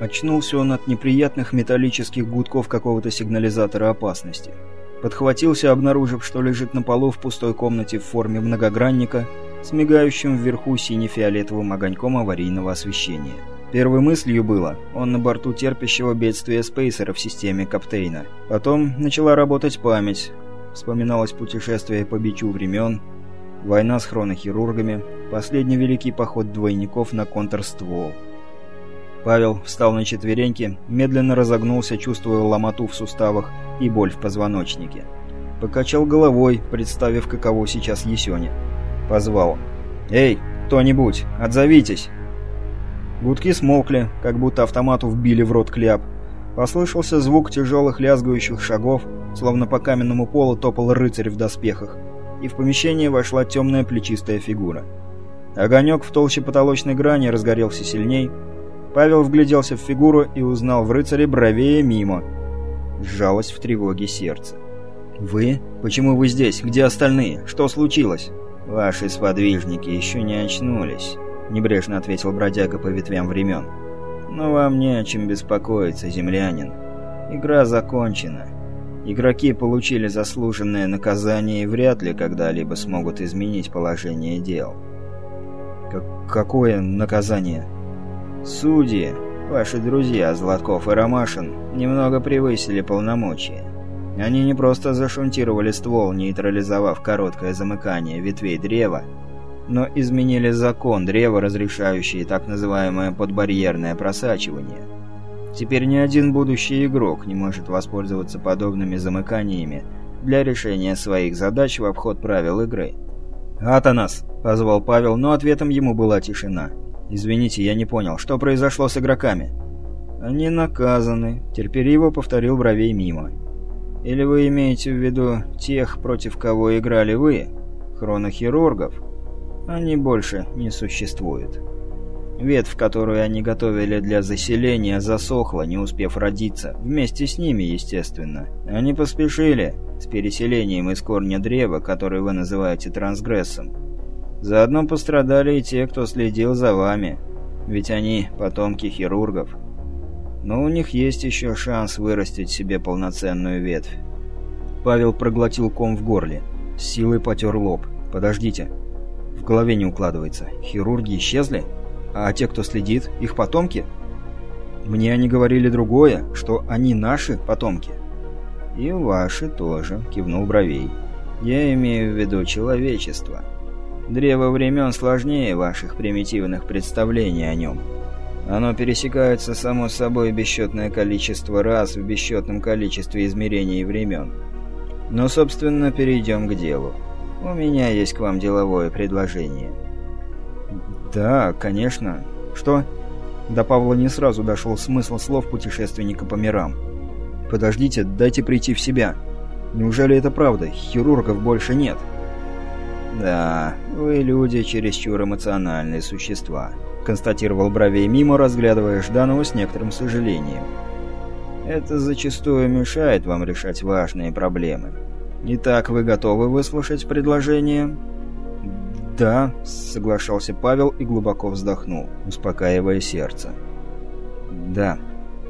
Очнулся он от неприятных металлических гудков какого-то сигнализатора опасности. Подхватился, обнаружив, что лежит на полу в пустой комнате в форме многогранника с мигающим вверху сине-фиолетовым огоньком аварийного освещения. Первой мыслью было, он на борту терпящего бедствия спейсера в системе Каптейна. Потом начала работать память. Вспоминалось путешествие по бичу времен, война с хронохирургами, последний великий поход двойников на контрствол. Павел встал на четвереньки, медленно разогнулся, чувствуя ломоту в суставах и боль в позвоночнике. Покачал головой, представив, каково сейчас Есёне. Позвал. «Эй, кто-нибудь, отзовитесь!» Гудки смолкли, как будто автомату вбили в рот кляп. Послышался звук тяжелых лязгающих шагов, словно по каменному полу топал рыцарь в доспехах, и в помещение вошла темная плечистая фигура. Огонек в толще потолочной грани разгорелся сильней. Павел вгляделся в фигуру и узнал в рыцаре бровее мимо. Сжалось в тревоге сердце. «Вы? Почему вы здесь? Где остальные? Что случилось?» «Ваши сподвижники еще не очнулись». — небрежно ответил бродяга по ветвям времен. «Но вам не о чем беспокоиться, землянин. Игра закончена. Игроки получили заслуженное наказание и вряд ли когда-либо смогут изменить положение дел». Как «Какое наказание?» «Судьи, ваши друзья Златков и Ромашин, немного превысили полномочия. Они не просто зашунтировали ствол, нейтрализовав короткое замыкание ветвей древа, но изменили закон древа, разрешающий так называемое подбарьерное просачивание. Теперь ни один будущий игрок не может воспользоваться подобными замыканиями для решения своих задач в обход правил игры. «Атанас!» – позвал Павел, но ответом ему была тишина. «Извините, я не понял, что произошло с игроками?» «Они наказаны», – терпеливо повторил бровей мимо. «Или вы имеете в виду тех, против кого играли вы? Хронохирургов?» Они больше не существуют. Ветвь, которую они готовили для заселения, засохла, не успев родиться. Вместе с ними, естественно. Они поспешили с переселением из корня древа, который вы называете трансгрессом. Заодно пострадали и те, кто следил за вами. Ведь они потомки хирургов. Но у них есть еще шанс вырастить себе полноценную ветвь. Павел проглотил ком в горле. С силой потер лоб. «Подождите, в голове не укладывается. Хирурги исчезли? А те, кто следит, их потомки? Мне они говорили другое, что они наши потомки. «И ваши тоже», — кивнул Бровей. «Я имею в виду человечество. Древо времен сложнее ваших примитивных представлений о нем. Оно пересекается само собой бесчетное количество раз в бесчетном количестве измерений времен. Но, собственно, перейдем к делу. У меня есть к вам деловое предложение». «Да, конечно. Что?» До Павла не сразу дошел смысл слов путешественника по мирам. «Подождите, дайте прийти в себя. Неужели это правда? Хирургов больше нет?» «Да, вы люди чересчур эмоциональные существа», — констатировал Бровей мимо, разглядывая Жданова с некоторым сожалением. «Это зачастую мешает вам решать важные проблемы. «Итак, вы готовы выслушать предложение?» «Да», — соглашался Павел и глубоко вздохнул, успокаивая сердце. «Да.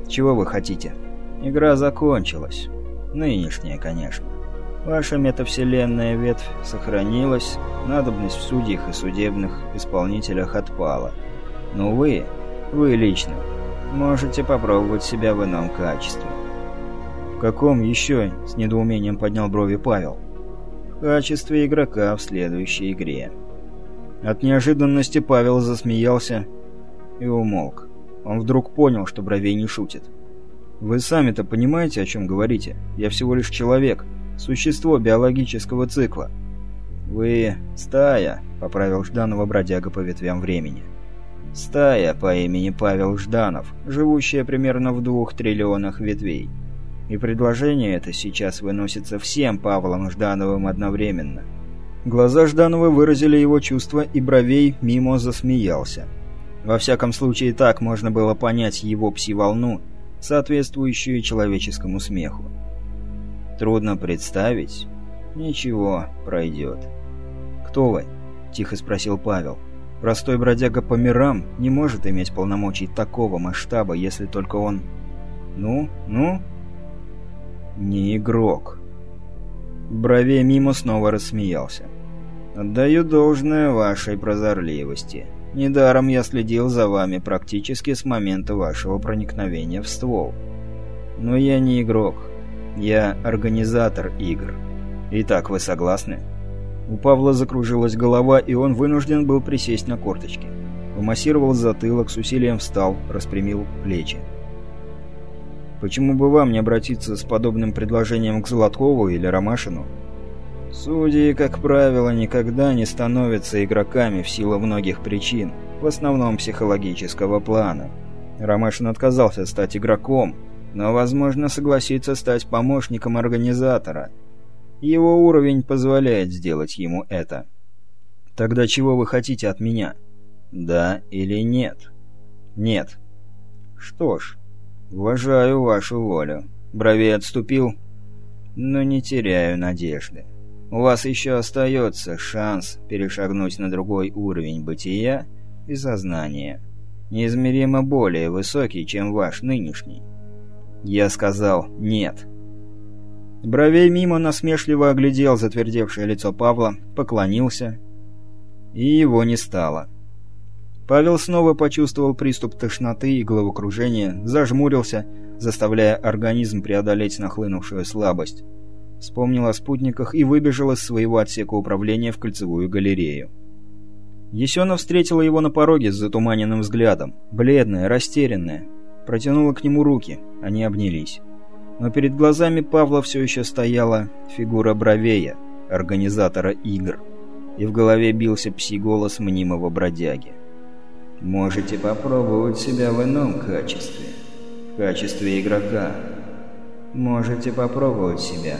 Чего вы хотите?» «Игра закончилась. Нынешняя, конечно. Ваша метавселенная ветвь сохранилась, надобность в судьях и судебных исполнителях отпала. Но вы, вы лично, можете попробовать себя в ином качестве каком еще?» — с недоумением поднял брови Павел. «В качестве игрока в следующей игре». От неожиданности Павел засмеялся и умолк. Он вдруг понял, что Бровей не шутит. «Вы сами-то понимаете, о чем говорите? Я всего лишь человек, существо биологического цикла». «Вы стая», — поправил Жданова бродяга по ветвям времени. «Стая по имени Павел Жданов, живущая примерно в двух триллионах ветвей. И предложение это сейчас выносится всем Павлом Ждановым одновременно. Глаза Жданова выразили его чувства, и бровей мимо засмеялся. Во всяком случае, так можно было понять его пси-волну, соответствующую человеческому смеху. «Трудно представить. Ничего, пройдет». «Кто вы?» – тихо спросил Павел. Простой бродяга по мирам не может иметь полномочий такого масштаба, если только он... Ну, ну... Не игрок. Бровей мимо снова рассмеялся. «Отдаю должное вашей прозорливости. Недаром я следил за вами практически с момента вашего проникновения в ствол. Но я не игрок. Я организатор игр. Итак, вы согласны?» У Павла закружилась голова, и он вынужден был присесть на корточки. Помассировал затылок, с усилием встал, распрямил плечи. «Почему бы вам не обратиться с подобным предложением к Золоткову или Ромашину?» Судьи, как правило, никогда не становятся игроками в силу многих причин, в основном психологического плана. Ромашин отказался стать игроком, но, возможно, согласится стать помощником организатора – его уровень позволяет сделать ему это. Тогда чего вы хотите от меня? Да или нет? Нет. Что ж, уважаю вашу волю. Бровей отступил, но не теряю надежды. У вас еще остается шанс перешагнуть на другой уровень бытия и сознания, неизмеримо более высокий, чем ваш нынешний. Я сказал «нет». Бровей мимо насмешливо оглядел затвердевшее лицо Павла, поклонился, и его не стало. Павел снова почувствовал приступ тошноты и головокружения, зажмурился, заставляя организм преодолеть нахлынувшую слабость. Вспомнил о спутниках и выбежал из своего отсека управления в кольцевую галерею. Есена встретила его на пороге с затуманенным взглядом, бледная, растерянная. Протянула к нему руки, они обнялись но перед глазами Павла все еще стояла фигура Бровея, организатора игр, и в голове бился пси-голос мнимого бродяги. «Можете попробовать себя в ином качестве, в качестве игрока. Можете попробовать себя.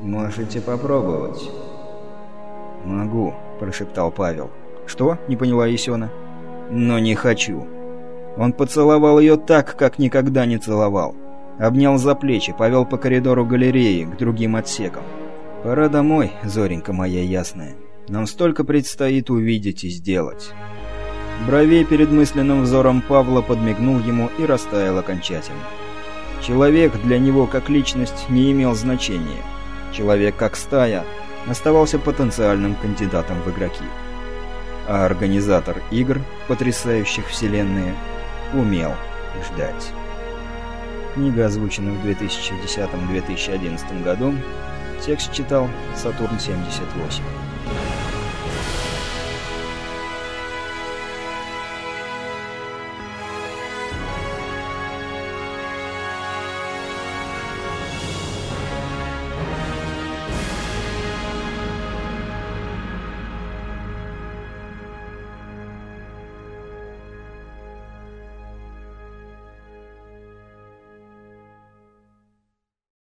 Можете попробовать». «Могу», – прошептал Павел. «Что?» – не поняла Есена. «Но не хочу». Он поцеловал ее так, как никогда не целовал. Обнял за плечи, повел по коридору галереи к другим отсекам. «Пора домой, Зоренька моя ясная. Нам столько предстоит увидеть и сделать». Бровей перед мысленным взором Павла подмигнул ему и растаял окончательно. Человек для него как личность не имел значения. Человек как стая оставался потенциальным кандидатом в игроки. А организатор игр, потрясающих вселенные, умел ждать. Книга озвучена в 2010-2011 году. Текст читал Сатурн 78.